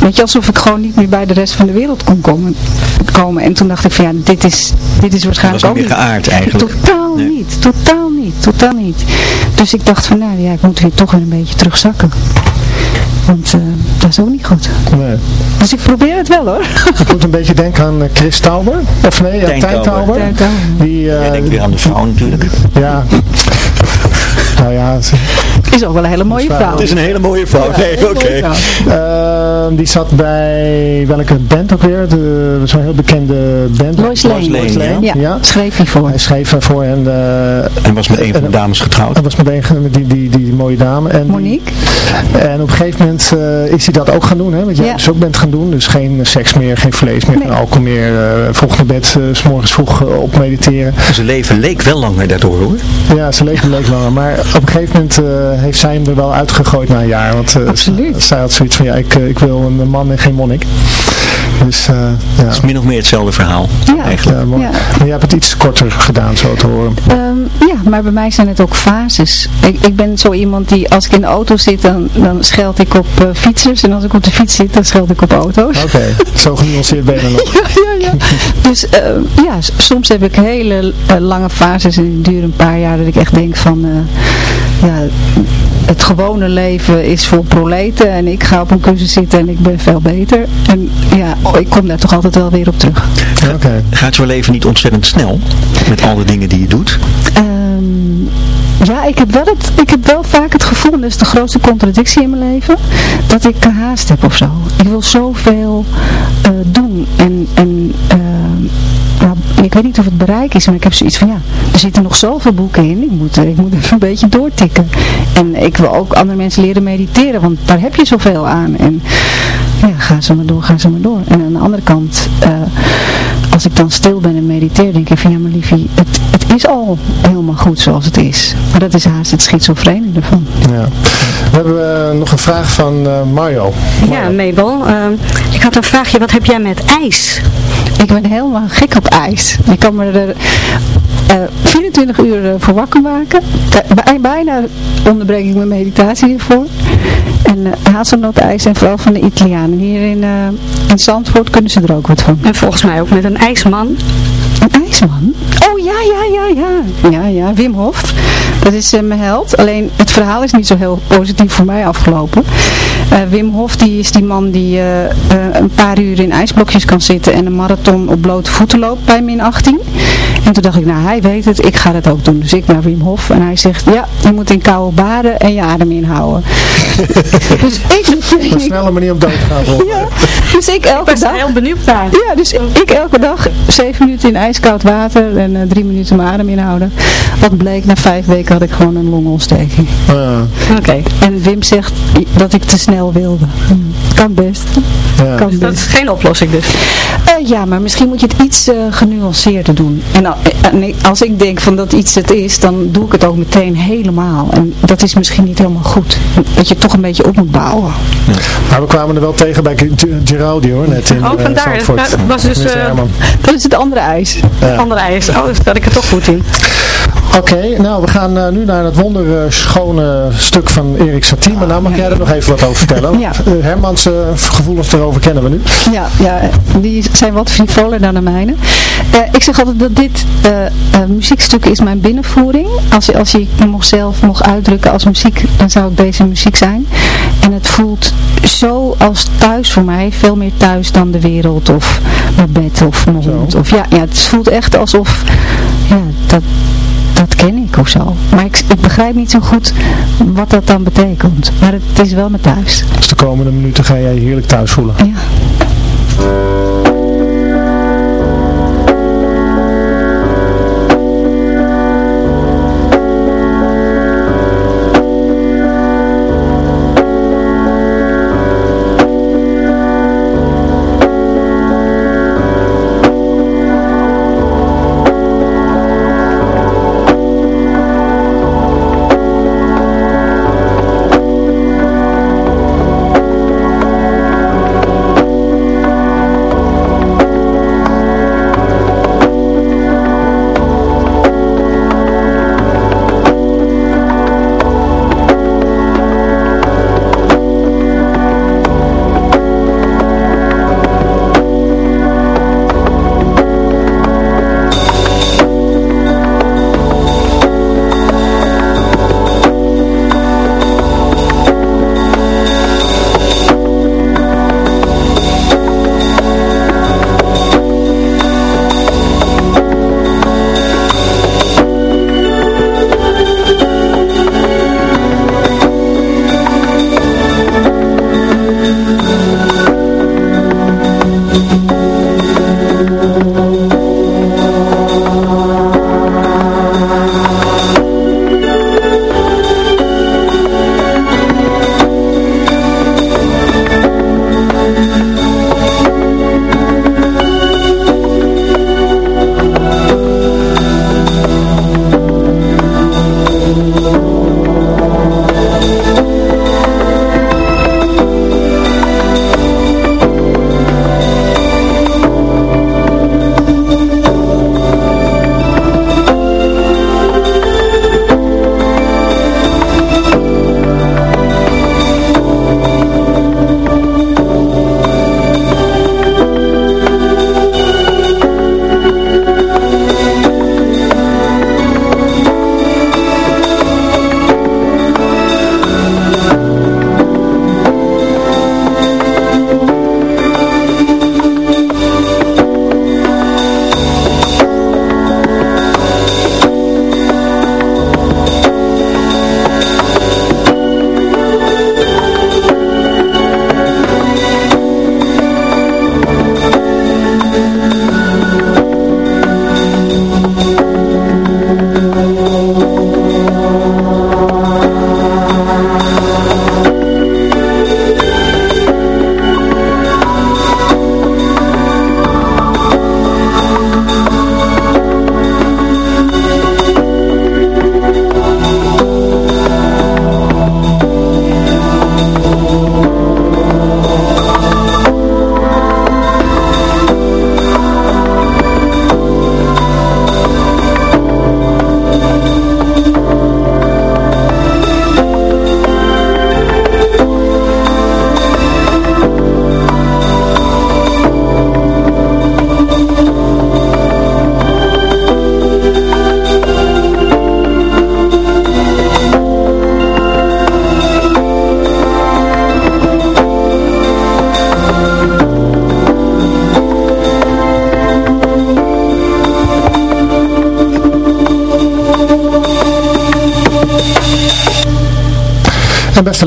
weet je, alsof ik gewoon niet meer bij de rest van de wereld kon komen. komen. En toen dacht ik van ja, dit is, dit is waarschijnlijk niet ook niet. geaard eigenlijk. Totaal Nee. niet, totaal niet, totaal niet. Dus ik dacht van nou ja, ik moet weer toch weer een beetje terugzakken. Want eh, dat is ook niet goed. Nee. Dus ik probeer het wel hoor. Ik moet een beetje denken aan eh, Chris Tauber. Of nee, uh, Tijn Tauber. Tauber. Tijn Tauber. Die, eh, Jij denkt weer aan de vrouw natuurlijk. ja. Nou ja, het- Is ook wel een hele mooie vrouw. Het is een hele mooie vrouw. Nee, oké. Ehm, die zat bij welke band ook weer? De- Zo'n heel bekende band. Lois Lane. Lois Lane, Ja, Ja. schreef hij voor. Hij schreef voor hen. eh, En was met een van de dames getrouwd. hij was met, een, met die, die, die, mooie dame. En die- Monique. en op een gegeven moment eh, is hij dat ook gaan doen. Hè, wat jij Ja. dus ook bent gaan doen. Dus geen seks meer, geen vlees meer, Nee. geen alcohol meer. eh vroeg naar bed, s morgens vroeg op mediteren. Zijn leven leek wel langer daardoor hoor. Ja, zijn leven leek langer. Maar op een gegeven moment eh, heeft zij hem er wel uitgegooid na een jaar. Want eh, Absoluut. zij had zoiets van, ja, ik, eh, ik wil een man en geen monnik. Dus eh, ja. Het is min of meer hetzelfde verhaal. Ja. Eigenlijk. Ja. Maar jij hebt het iets korter gedaan, zo te horen. Ehm, ja, maar bij mij zijn het ook fases. Ik, ik ben zo iemand die, als ik in de auto zit, dan, dan scheld ik op eh, fietsers. En als ik op de fiets zit, dan scheld ik op auto's. Oké, zo genuanceerd ben je dan nog. Ja. Dus eh, ja, soms heb ik hele eh, lange fases en die duren een paar jaar dat ik echt denk van, eh, ja, het gewone leven is vol proleten en ik ga op een kussen zitten en ik ben veel beter. En ja, oh, ik kom daar toch altijd wel weer op terug. Oké. Gaat jouw leven niet ontzettend snel met al de dingen die je doet? Ehm, ja, ik heb, wel het, ik heb wel vaak het gevoel, en dat is de grootste contradictie in mijn leven, dat ik haast heb of zo. Ik wil zoveel eh, doen en, en nou, ik weet niet of het bereik is, maar ik heb zoiets van ja, er zitten nog zoveel boeken in, ik moet, eh, ik moet even een beetje doortikken. En ik wil ook andere mensen leren mediteren, want daar heb je zoveel aan. En ja, ga zo maar door, ga zo maar door. En aan de andere kant, eh, als ik dan stil ben en mediteer, denk ik van ja, maar liefie, het, het is al helemaal goed zoals het is. Maar dat is haast het schizofrene ervan. Ja. We hebben eh, nog een vraag van eh, Mario. Ja, Mabel. ehm, ik had een vraagje. Wat heb jij met ijs? Ik ben helemaal gek op ijs. Je kan me er 24 uur eh, voor wakker maken. Bij- bijna onderbreek ik mijn meditatie hiervoor. En uh, hazelnootijs en vooral van de Italianen. Hier in, eh, in Zandvoort kunnen ze er ook wat van. En volgens mij ook met een ijsman. Oh ja, ja, ja, ja. Ja, ja, Wim Hof. Dat is eh, mijn held. Alleen het verhaal is niet zo heel positief voor mij afgelopen. Eh, Wim Hof die is die man die eh, een paar uur in ijsblokjes kan zitten en een marathon op blote voeten loopt bij min 18. En toen dacht ik, nou hij weet het, ik ga dat ook doen. Dus ik naar Wim Hof en hij zegt, ja, je moet in koude baden en je adem inhouden. dus ik... Een snelle manier om dood te gaan volgen. Ja, dus ik elke Ik ben dag... heel benieuwd daar. Ja, dus ik elke dag zeven minuten in ijskoud water en eh, drie minuten mijn adem inhouden. Wat bleek, na vijf weken had ik gewoon een longontsteking. Ja. Oké. En Wim zegt dat ik te snel wilde. Kan best. Ja. Kan Dus dat is best. geen oplossing dus. Ja, maar misschien moet je het iets eh, genuanceerder doen. En, eh, en als ik denk van dat iets het is, dan doe ik het ook meteen helemaal. En dat is misschien niet helemaal goed. Dat je het toch een beetje op moet bouwen. Maar we kwamen er wel tegen bij Geraldi hoor, net in Oh, eh, vandaar. Nou, dat was dus. Dat is het andere ijs. Ja. Andere ijs. Oh, daar zat ik er toch goed in. Oké, nou we gaan eh, nu naar het wonderschone stuk van Erik Satie. Maar nou mag jij er nog even wat over vertellen. Ja. Eh, Hermans eh, gevoelens erover kennen we nu. Ja, ja, die zijn wat frivoler dan de mijne. Ik zeg altijd dat dit muziekstuk is mijn binnenvoering. Als, je- als je nog zelf mocht uitdrukken als muziek, dan zou ik deze muziek zijn. En het voelt zo als thuis voor mij, veel meer thuis dan de wereld of mijn bed of mijn hond. Of, ja, ja, het voelt echt alsof, ja, dat, dat ken ik of zo. Maar ik, ik begrijp niet zo goed wat dat dan betekent. Maar het is wel mijn thuis. Dus de komende minuten ga jij je heerlijk thuis voelen. Ja.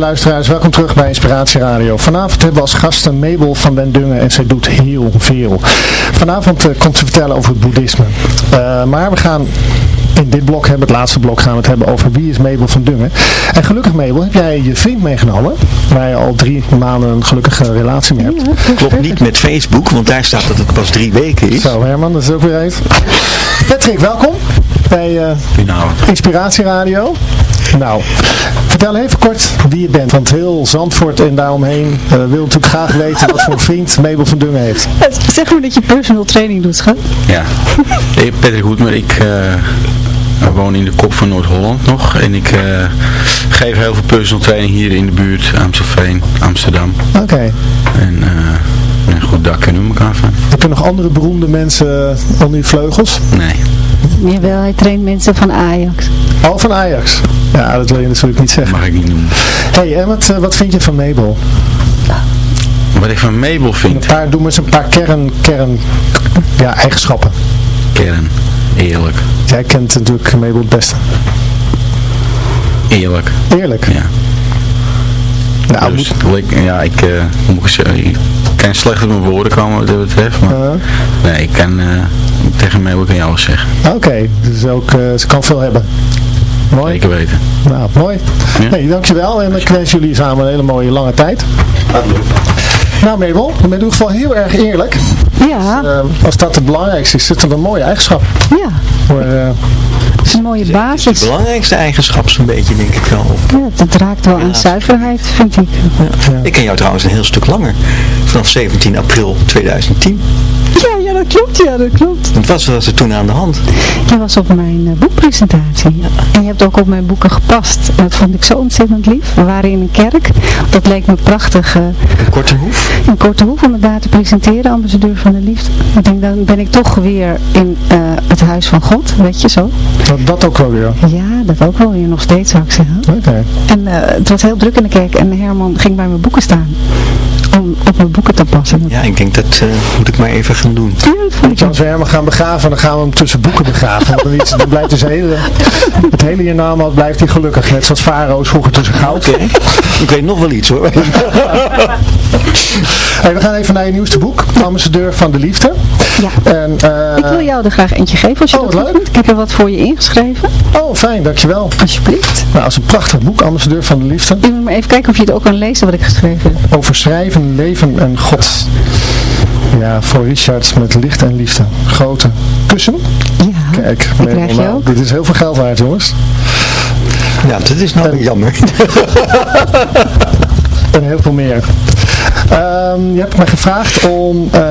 Luisteraars, welkom terug bij Inspiratie Radio. Vanavond hebben we als gasten Mabel van den Dungen en zij doet heel veel. Vanavond eh, komt ze vertellen over het boeddhisme. Eh, maar we gaan in dit blok hebben, het laatste blok, gaan we het hebben over wie is Mabel van Dungen. En gelukkig Mabel, heb jij je vriend meegenomen, waar je al drie maanden een gelukkige relatie mee hebt. Klopt niet met Facebook, want daar staat dat het pas drie weken is. Zo Herman, dat is ook weer even. Patrick, welkom bij eh, Inspiratie Radio. Nou, vertel even kort wie je bent, want heel Zandvoort en daaromheen eh, wil natuurlijk graag weten wat voor vriend Mabel van Dungen heeft. Zeg maar dat je personal training doet, schat. Ja, ik ben Patrick Hoedmer. Ik eh, woon in de kop van Noord-Holland nog. En ik eh, geef heel veel personal training hier in de buurt. Amstelveen, Amsterdam. Oké. En uh, een goed dak kunnen we elkaar van. Heb je nog andere beroemde mensen onder je vleugels? Nee. Jawel, hij traint mensen van Ajax. Oh, van Ajax. Ja, dat wil je natuurlijk niet zeggen. Mag ik niet noemen. hey, en wat, wat vind je van Mabel? Wat ik van Mabel vind? Een paar, doe eens een paar kern, kern ja, eigenschappen. Kern, eerlijk. Jij kent natuurlijk Mabel het beste. Eerlijk. Eerlijk? Ja. Nou, dus, moet... ja, ik, uh, moet zeggen, ik kan slecht op mijn woorden komen wat dat betreft, maar uh -huh. nee, ik kan uh, tegen Mabel kan je alles zeggen. Oké, okay, dus ook, ze kan veel hebben. Mooi. Zeker weten. Nou, mooi. Ja. Hey, dankjewel en ik wens jullie samen een hele mooie lange tijd. Nou Mabel, je bent in ieder geval heel erg eerlijk. Ja. Dus, uh, als dat het belangrijkste is, is het een mooie eigenschap. Ja. Voor, uh, het is een mooie basis. Het is de belangrijkste eigenschap zo'n beetje, denk ik wel. Ja, het raakt wel aan zuiverheid, vind ik. Ja. Ja. Ik ken jou trouwens een heel stuk langer. Vanaf 17 april 2010. Dat klopt, ja, dat klopt. Wat was, was er toen aan de hand? Je was op mijn uh, boekpresentatie. Ja. En je hebt ook op mijn boeken gepast. En dat vond ik zo ontzettend lief. We waren in een kerk. Dat leek me prachtig. Uh, een korte hoef? Een korte hoef om het daar te presenteren, ambassadeur van de liefde. Ik denk, dan ben ik toch weer in uh, het huis van God, weet je zo. Dat, dat ook wel weer? Ja, dat ook wel weer, nog steeds zou ik zeggen. Oké. Okay. En het was heel druk in de kerk en Herman ging bij mijn boeken staan. Op mijn boeken te passen. Ja, ik denk dat moet ik maar even gaan doen. Ja, Als we Herman gaan begraven, dan gaan we hem tussen boeken begraven. Dan, iets, dan blijft dus hele, het hele hiernamaals blijft hij gelukkig. Net zoals Farao's vroeger tussen goud. Okay. Ik weet nog wel iets hoor. hey, we gaan even naar je nieuwste boek. Ambassadeur van de Liefde. Ja. En, uh, ik wil jou er graag eentje geven als je oh, dat leuk. vindt. Ik heb er wat voor je ingeschreven. Oh, fijn, dankjewel. Alsjeblieft. Nou, dat is een prachtig boek, Ambassadeur van de Liefde. Ik moet maar even kijken of je het ook kan lezen wat ik geschreven heb. Over schrijven, leven en God. Ja, voor Richard met licht en liefde. Grote kussen. Ja, Kijk, die krijg je ook. Dit is heel veel geld waard, jongens. Ja, dat is nou en, jammer. en heel veel meer. Um, je hebt mij gevraagd om, uh,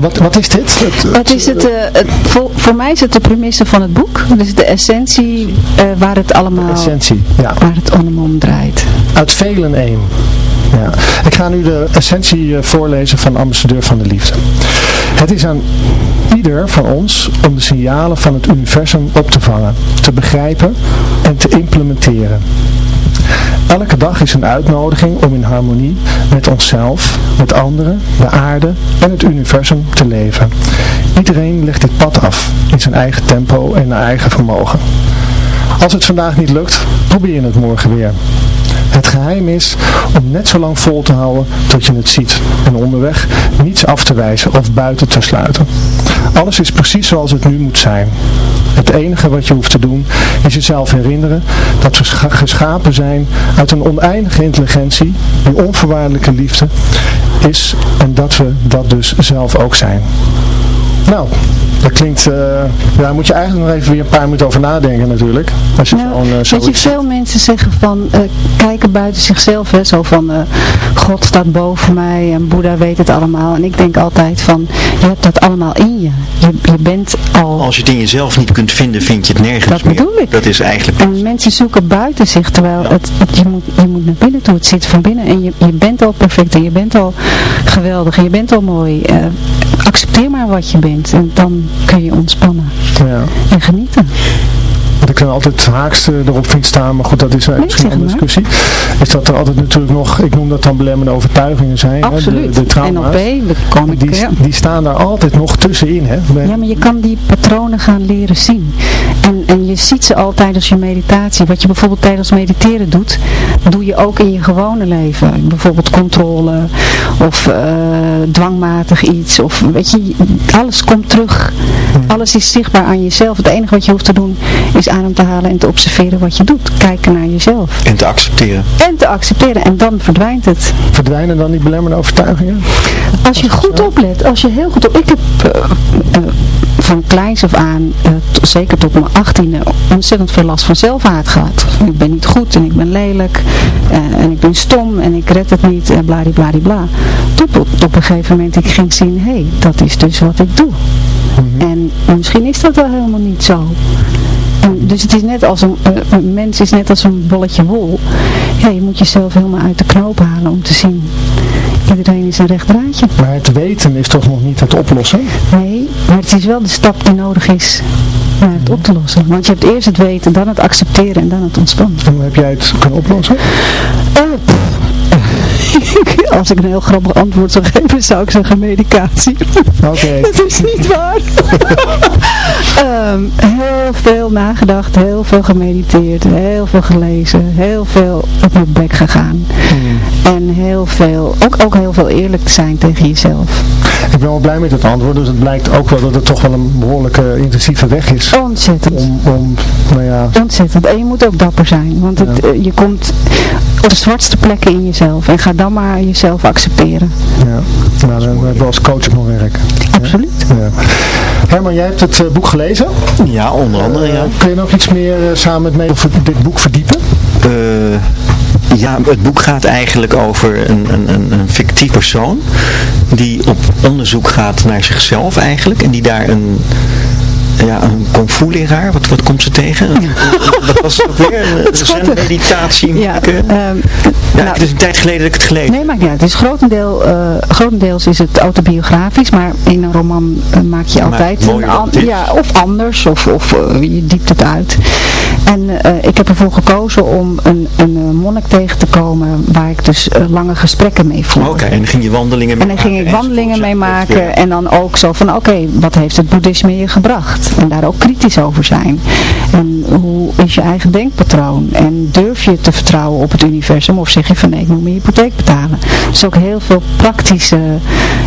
wat, wat is dit? Het, het is het, uh, het voor, voor, mij is het de premisse van het boek. Dus de essentie uh, waar het allemaal, essentie, ja. waar het allemaal om draait. Uit velen één. Ja. Ik ga nu de essentie voorlezen van Ambassadeur van de Liefde. Het is aan ieder van ons om de signalen van het universum op te vangen, te begrijpen en te implementeren. Elke dag is een uitnodiging om in harmonie met onszelf, met anderen, de aarde en het universum te leven. Iedereen legt dit pad af in zijn eigen tempo en naar eigen vermogen. Als het vandaag niet lukt, probeer het morgen weer. Het geheim is om net zo lang vol te houden tot je het ziet en onderweg niets af te wijzen of buiten te sluiten. Alles is precies zoals het nu moet zijn. Het enige wat je hoeft te doen is jezelf herinneren dat we geschapen zijn uit een oneindige intelligentie die onvoorwaardelijke liefde is en dat we dat dus zelf ook zijn. Nou, dat klinkt, uh, daar moet je eigenlijk nog even weer een paar minuten over nadenken natuurlijk. Als je nou, gewoon, uh, weet je, veel mensen zeggen van, uh, kijken buiten zichzelf, hè, zo van, God staat boven mij en Boeddha weet het allemaal. En ik denk altijd van, je hebt dat allemaal in je. Je, je bent al... Als je het in jezelf niet kunt vinden, vind je het nergens dat meer. bedoel ik. Dat is eigenlijk... En mensen zoeken buiten zich, terwijl ja. het, het, je, moet, je moet naar binnen toe. Het zit van binnen en je, je bent al perfect en je bent al geweldig en je bent al mooi. Accepteer maar wat je bent en dan kun je ontspannen ja. en genieten. Wat ik dan altijd haaks erop vind staan, maar goed, dat is misschien een discussie. Is dat er altijd natuurlijk nog, ik noem dat dan belemmerende overtuigingen zijn. Absoluut. Hè, de, de trauma's. NLP, ik, die, ja. die staan daar altijd nog tussenin. Hè? Ja, maar je kan die patronen gaan leren zien. En en je ziet ze al tijdens je meditatie. Wat je bijvoorbeeld tijdens mediteren doet, doe je ook in je gewone leven. Bijvoorbeeld controle of uh, dwangmatig iets. Of weet je, alles komt terug. Alles is zichtbaar aan jezelf. Het enige wat je hoeft te doen is adem te halen en te observeren wat je doet. Kijken naar jezelf. En te accepteren. En te accepteren. En dan verdwijnt het. Verdwijnen dan die belemmerende overtuigingen? Als je goed oplet. Als je heel goed op... Ik heb... Uh, uh, van kleins af aan, uh, zeker tot mijn achttiende, ontzettend veel last van zelfhaat gehad. Ik ben niet goed en ik ben lelijk uh, en ik ben stom en ik red het niet en bladibladibla. Tot op, op een gegeven moment ik ging zien, hé, hey, dat is dus wat ik doe. Mm -hmm. En misschien is dat wel helemaal niet zo. En dus het is net als een, een, mens is net als een bolletje wol. Ja, je moet jezelf helemaal uit de knoop halen om te zien. Iedereen is een recht draadje. Maar het weten is toch nog niet het oplossen? Nee, maar het is wel de stap die nodig is om het op te lossen. Want je hebt eerst het weten, dan het accepteren en dan het ontspannen. En hoe heb jij het kunnen oplossen? Uh, als ik een heel grappig antwoord zou geven, zou ik zeggen medicatie. Oké. Okay. dat is niet waar. um, heel veel nagedacht, heel veel gemediteerd, heel veel gelezen, heel veel op mijn bek gegaan. Mm. En heel veel, ook, ook heel veel eerlijk te zijn tegen jezelf. Ik ben wel blij met het antwoord, dus het blijkt ook wel dat het toch wel een behoorlijke intensieve weg is. Ontzettend. Om, om nou ja. Ontzettend. En je moet ook dapper zijn, want het, ja. uh, je komt op de zwartste plekken in jezelf en ga dan maar jezelf accepteren. Ja, nou, dan hebben we als coach nog werk. Absoluut. Ja. Herman, jij hebt het uh, boek gelezen? Ja, onder andere, ja. Uh, kun je nog iets meer samen met mij over dit boek verdiepen? ja, het boek gaat eigenlijk over een, een, een fictief persoon die op onderzoek gaat naar zichzelf eigenlijk en die daar een ja, een kung fu leraar, wat, wat komt ze tegen? Ja. Wat was het ook weer? Een meditatie. Ja, um, ja nou, het is een tijd geleden dat ik het gelezen Nee, niet uit. Het is grotendeel, uh, grotendeels is het autobiografisch, maar in een roman uh, maak je altijd een ja, of anders, of, of uh, je diept het uit. En ik heb ervoor gekozen om een, een monnik tegen te komen waar ik dus lange gesprekken mee voerde. Oké, okay, en dan ging je wandelingen mee En dan ging ik wandelingen mee maken en dan ook zo van, oké, okay, wat heeft het boeddhisme je gebracht? En daar ook kritisch over zijn. En hoe is je eigen denkpatroon? En durf je te vertrouwen op het universum? Of zeg je van nee, ik moet mijn hypotheek betalen? Dus ook heel veel praktische,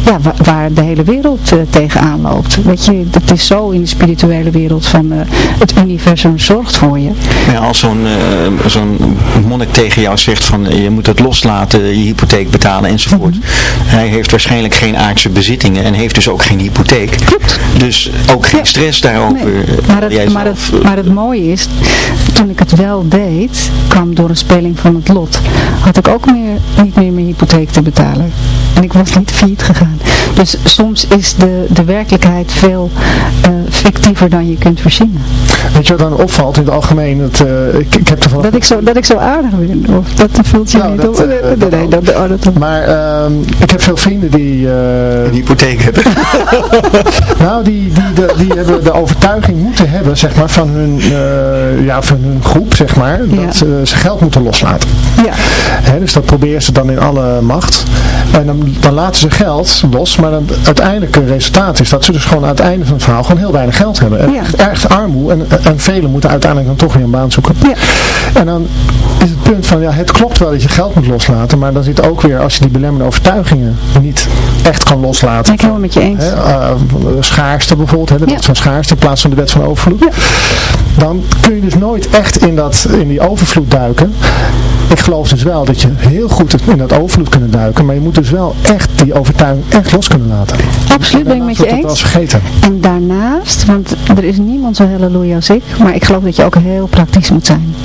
ja, waar, waar de hele wereld uh, tegenaan loopt. Weet je, het is zo in de spirituele wereld van uh, het universum zorgt voor je. Ja, als zo'n uh, zo'n monnik tegen jou zegt van je moet het loslaten, je hypotheek betalen enzovoort. Mm -hmm. Hij heeft waarschijnlijk geen aardse bezittingen en heeft dus ook geen hypotheek. Klopt. Dus ook geen ja. stress daarover. Nee, maar, het, maar, het, maar het mooie is, toen ik het wel deed, kwam door een speling van het lot, had ik ook meer, niet meer mijn hypotheek te betalen. En ik was niet failliet gegaan. Dus soms is de, de werkelijkheid veel uh, fictiever dan je kunt verzinnen. Weet je wat dan opvalt in het algemeen? Het, uh, ik, ik heb ervan... dat, ik zo, dat ik zo aardig ben, of dat voelt je nou, niet dat, op? Uh, nee, nee, dat, oh, dat, maar uh, ik heb veel vrienden die... een hypotheek hebben. nou, die, die, die hebben de overtuiging moeten hebben, zeg maar, van hun, uh, ja, van hun groep, zeg maar, dat Ja. uh, ze geld moeten loslaten. Ja, Hè, dus dat proberen ze dan in alle macht. En dan, dan laten ze geld los, maar dan, het uiteindelijke resultaat is dat ze dus gewoon aan het einde van het verhaal gewoon heel weinig geld hebben. En Ja. echt, armoe en, en velen moeten uiteindelijk dan toch weer een baan zoeken. Ja. En dan is het punt van, ja, het klopt wel dat je geld moet loslaten, maar dan zit ook weer, als je die belemmerende overtuigingen niet echt kan loslaten. ik helemaal met je eens. Hè, uh, schaarste bijvoorbeeld, hè, de wet Ja. van schaarste in plaats van de wet van overvloed. Dan kun je dus nooit echt in, dat, in die overvloed duiken. Ik geloof dus wel dat je heel goed in dat overvloed kunnen duiken, maar je moet dus wel echt die overtuiging echt los kunnen laten. Absoluut, ben ik met je eens vergeten. En daarnaast, want er is niemand zo halleluja als ik, maar ik geloof dat je ook heel praktisch moet zijn.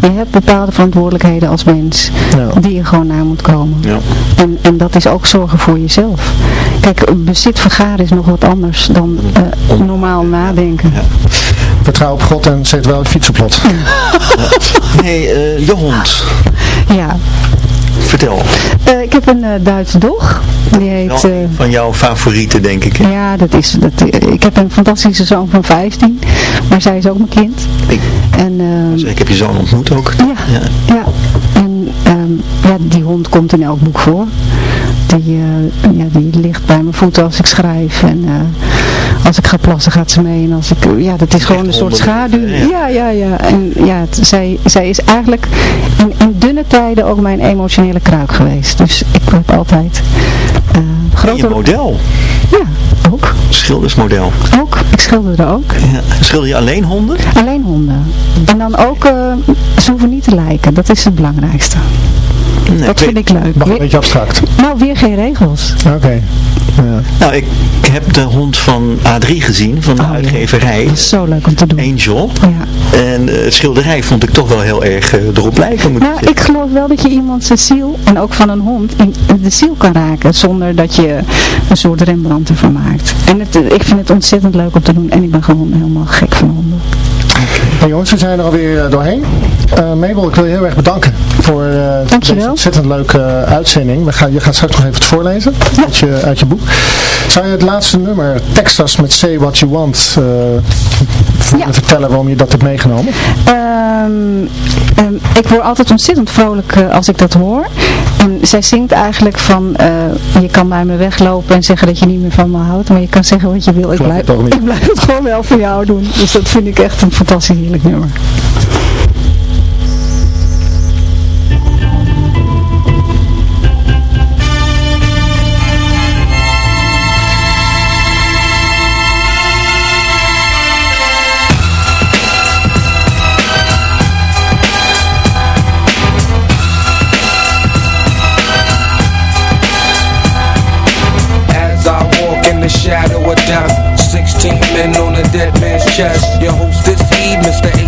Je hebt bepaalde verantwoordelijkheden als mens, Ja. die je gewoon na moet komen. Ja. En, en dat is ook zorgen voor jezelf. Kijk, bezit vergaren is nog wat anders dan eh, normaal nadenken. Vertrouw op God en zet wel het fietsenplot. Nee, uh, je hond. Ja, Vertel. Eh, ik heb een Duitse dog. Die heet... Eh, een van jouw favorieten, denk ik. hè? ja, dat is, dat, eh, ik heb een fantastische zoon van 15, maar zij is ook mijn kind. Ik, En, ehm, dus ik heb je zoon ontmoet ook. Ja, ja. En ehm, ja, die hond komt in elk boek voor. die, eh, ja, die ligt bij mijn voeten als ik schrijf. En als ik ga plassen gaat ze mee. En als ik, ja, dat is gewoon een soort schaduw. Ja, ja, ja. En ja, het- zij, zij is eigenlijk in, in tijden ook mijn emotionele kruik geweest. Dus ik heb altijd je grote... model, Ja, ook. schildersmodel. Ook. Ik schilderde ook. Ja. Schilder je alleen honden? Alleen honden. En dan ook, eh, ze hoeven niet te lijken. Dat is het belangrijkste. Nee, dat ik vind ik leuk. Mag een beetje abstract. nou, weer geen regels. Oké. Ja. Nou, ik heb de hond van A3 gezien, van de Oh, uitgeverij. Dat is zo leuk om te doen. Angel. Ja. En eh, het schilderij vond ik toch wel heel erg eh, erop lijken. Moet ik Nou, zeggen. ik geloof wel dat je iemand zijn ziel, en ook van een hond, in de ziel kan raken. Zonder dat je een soort Rembrandt ervan maakt. En het, eh, ik vind het ontzettend leuk om te doen. En ik ben gewoon helemaal gek van honden. Hey jongens, we zijn er alweer doorheen. Eh Mabel, ik wil je heel erg bedanken voor Dankjewel. deze ontzettend leuke eh, uitzending. We gaan, je gaat straks nog even het voorlezen uit, je, uit je boek. Zou je het laatste nummer, Texas met Say What You Want, Ja. vertellen waarom je dat hebt meegenomen? Ehm, ehm, ik word altijd ontzettend vrolijk als ik dat hoor. En zij zingt eigenlijk van, je kan bij me weglopen en zeggen dat je niet meer van me houdt. Maar je kan zeggen wat je wil. Ik blijf, het ik blijf het gewoon wel voor jou doen. Dus dat vind ik echt een fantastisch heerlijk nummer. Chest Your host is he, Mr.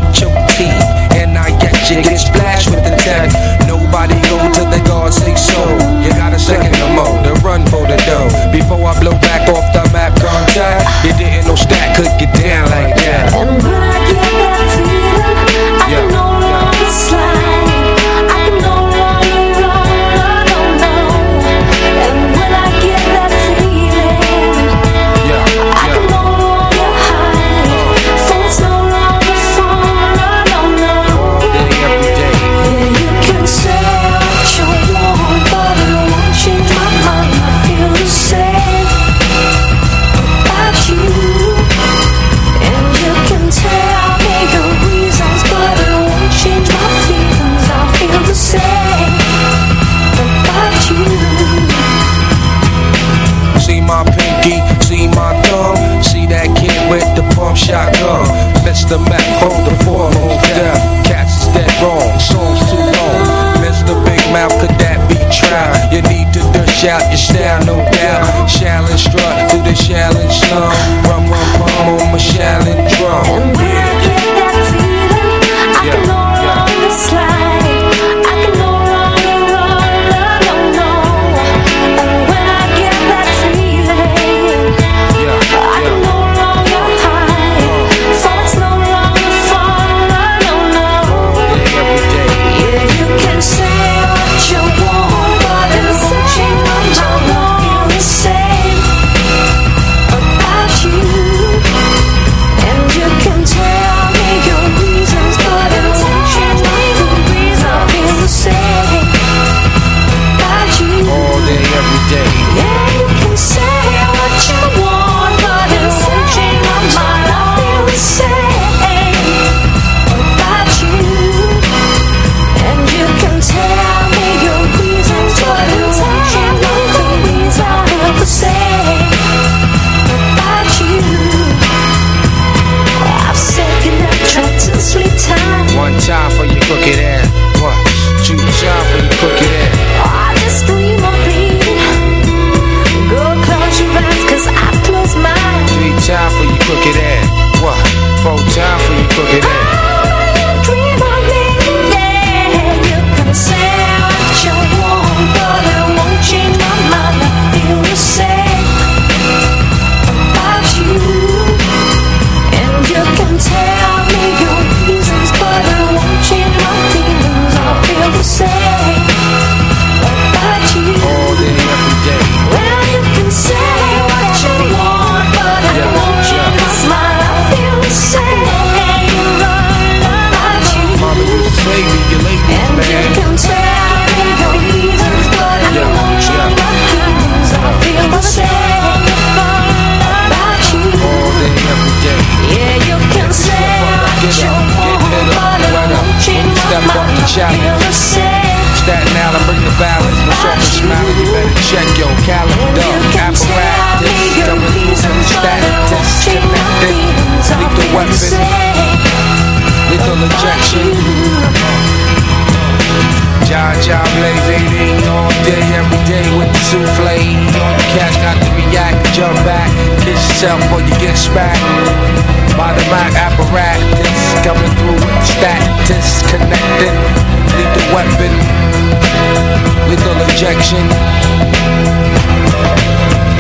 injection.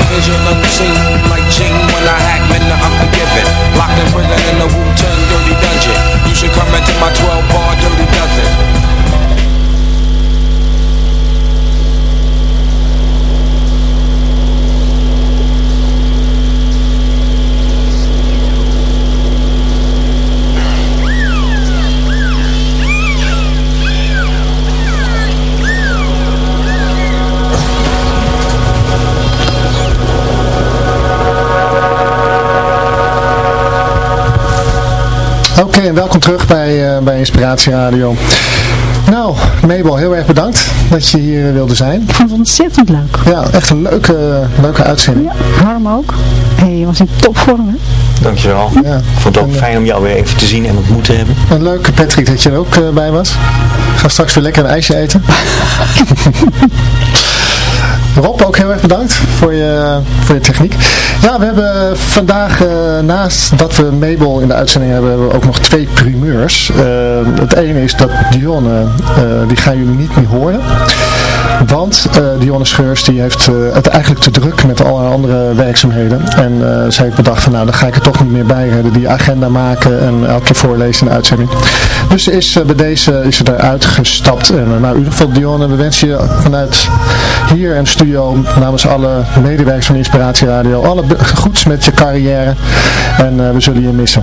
Vision unseen, like Gene when I hack men the unforgiven. Locked in prison in the Wu-Tang dirty dungeon. You should come into my 12 En welkom terug bij, uh, bij Inspiratie Radio. Nou, Mabel, heel erg bedankt dat je hier wilde zijn. Ik vond het ontzettend leuk. Ja, echt een leuke, leuke uitzending. Ja, Harm ook. Hey, je was in topvorm, hè? Dankjewel. Ja. Ik vond het ook fijn om jou weer even te zien en ontmoet te hebben. En leuk, Patrick, dat je er ook uh, bij was. Ga straks weer lekker een ijsje eten. Rob, ook heel erg bedankt voor je, voor je techniek. Ja, we hebben vandaag, uh, naast dat we Mabel in de uitzending hebben, hebben we ook nog twee primeurs. Uh, het ene is dat Dionne, uh, die gaan jullie niet meer horen. Want uh, Dionne Scheurs die heeft uh, het eigenlijk te druk met alle andere werkzaamheden. En uh, ze heeft bedacht van nou dan ga ik er toch niet meer bij. Die agenda maken en elke keer voorlezen de uitzending. Dus is bij deze is ze eruit gestapt. En nou in ieder geval Dionne, we wensen je vanuit hier en studio namens alle medewerkers van Inspiratie Radio alle goeds met je carrière. En we zullen je missen.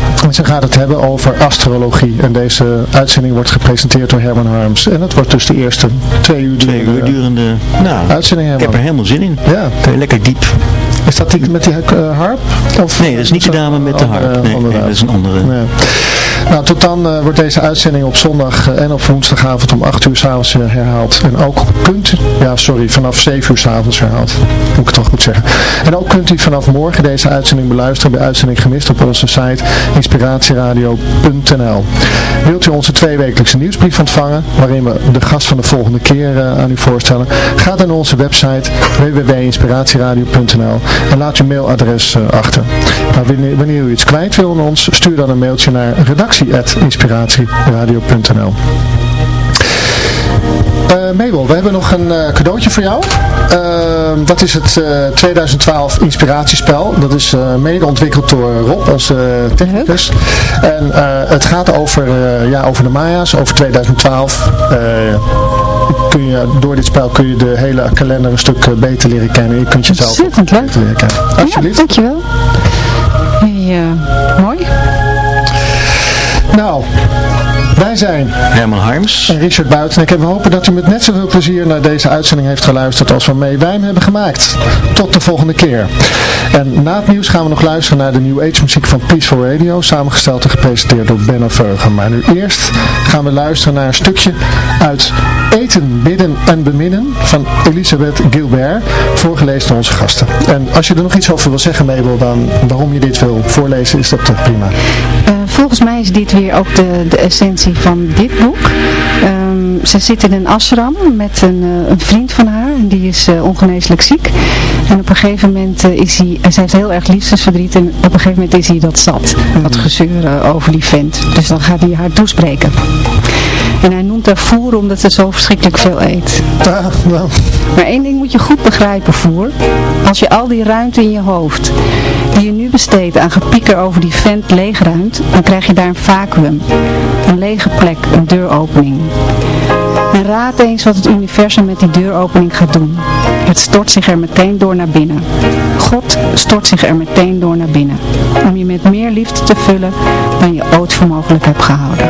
En ze gaat het hebben over astrologie. En deze uitzending wordt gepresenteerd door Herman Harms. En dat wordt dus de eerste twee uur, twee uur durende nou, uitzending. Ik heb er helemaal zin in. Ja. Lekker diep. Is dat die met die uh, harp? Of, nee, dat is niet de dame met de harp. Nee, nee, dat is een andere. Nee. Nou, tot dan uh, wordt deze uitzending op zondag uh, en op woensdagavond om 8 uur s'avonds herhaald. En ook kunt, ja sorry, vanaf 7 uur s'avonds herhaald. Moet ik het toch goed zeggen. En ook kunt u vanaf morgen deze uitzending beluisteren bij Uitzending Gemist op onze site inspiratieradio.nl Wilt u onze tweewekelijkse nieuwsbrief ontvangen, waarin we de gast van de volgende keer aan u voorstellen? Ga dan naar onze website www.inspiratieradio.nl en laat uw mailadres achter. Nou, wanneer, wanneer u iets kwijt wil aan ons, stuur dan een mailtje naar redactie.inspiratieradio.nl uh, Mabel, we hebben nog een uh, cadeautje voor jou. Uh, dat is het 2012 inspiratiespel. Dat is mede ontwikkeld door Rob als technicus. En het gaat over, ja, over de Maya's, over 2012 kun je, door dit spel kun je de hele kalender een stuk beter leren kennen. Je kunt jezelf leuk. leren kennen. Alsjeblieft. Ja, dankjewel. Hey, mooi. Nou, wij zijn Herman Harms en Richard Buitenek en we hopen dat u met net zoveel plezier naar deze uitzending heeft geluisterd als waarmee wij hem hebben gemaakt. Tot de volgende keer. En na het nieuws gaan we nog luisteren naar de New Age muziek van Peaceful Radio, samengesteld en gepresenteerd door Benno Veugen. Maar nu eerst gaan we luisteren naar een stukje uit Eten, Bidden en Beminnen van Elisabeth Gilbert, voorgelezen door onze gasten. En als je er nog iets over wil zeggen, Mabel, dan waarom je dit wil voorlezen, is dat toch prima. Uh, volgens mij is dit weer ook de, de essentie van dit boek. Um, ze zit in een ashram met een, uh, een vriend van haar. En die is uh, ongeneeslijk ziek. En op een gegeven moment uh, is hij, ze heeft heel erg liefdesverdriet. En op een gegeven moment is hij dat zat. Dat gezeur over die vent. Dus dan gaat hij haar toespreken. En hij noemt haar voer omdat ze zo verschrikkelijk veel eet. Ja, nou. Maar één ding moet je goed begrijpen, voer. Als je al die ruimte in je hoofd, die je nu besteedt aan gepieker over die vent leegruimt, dan krijg je daar een vacuüm. Een lege plek, een deuropening. En raad eens wat het universum met die deuropening gaat doen. Het stort zich er meteen door naar binnen. God stort zich er meteen door naar binnen. Om je met meer liefde te vullen dan je ooit voor mogelijk hebt gehouden.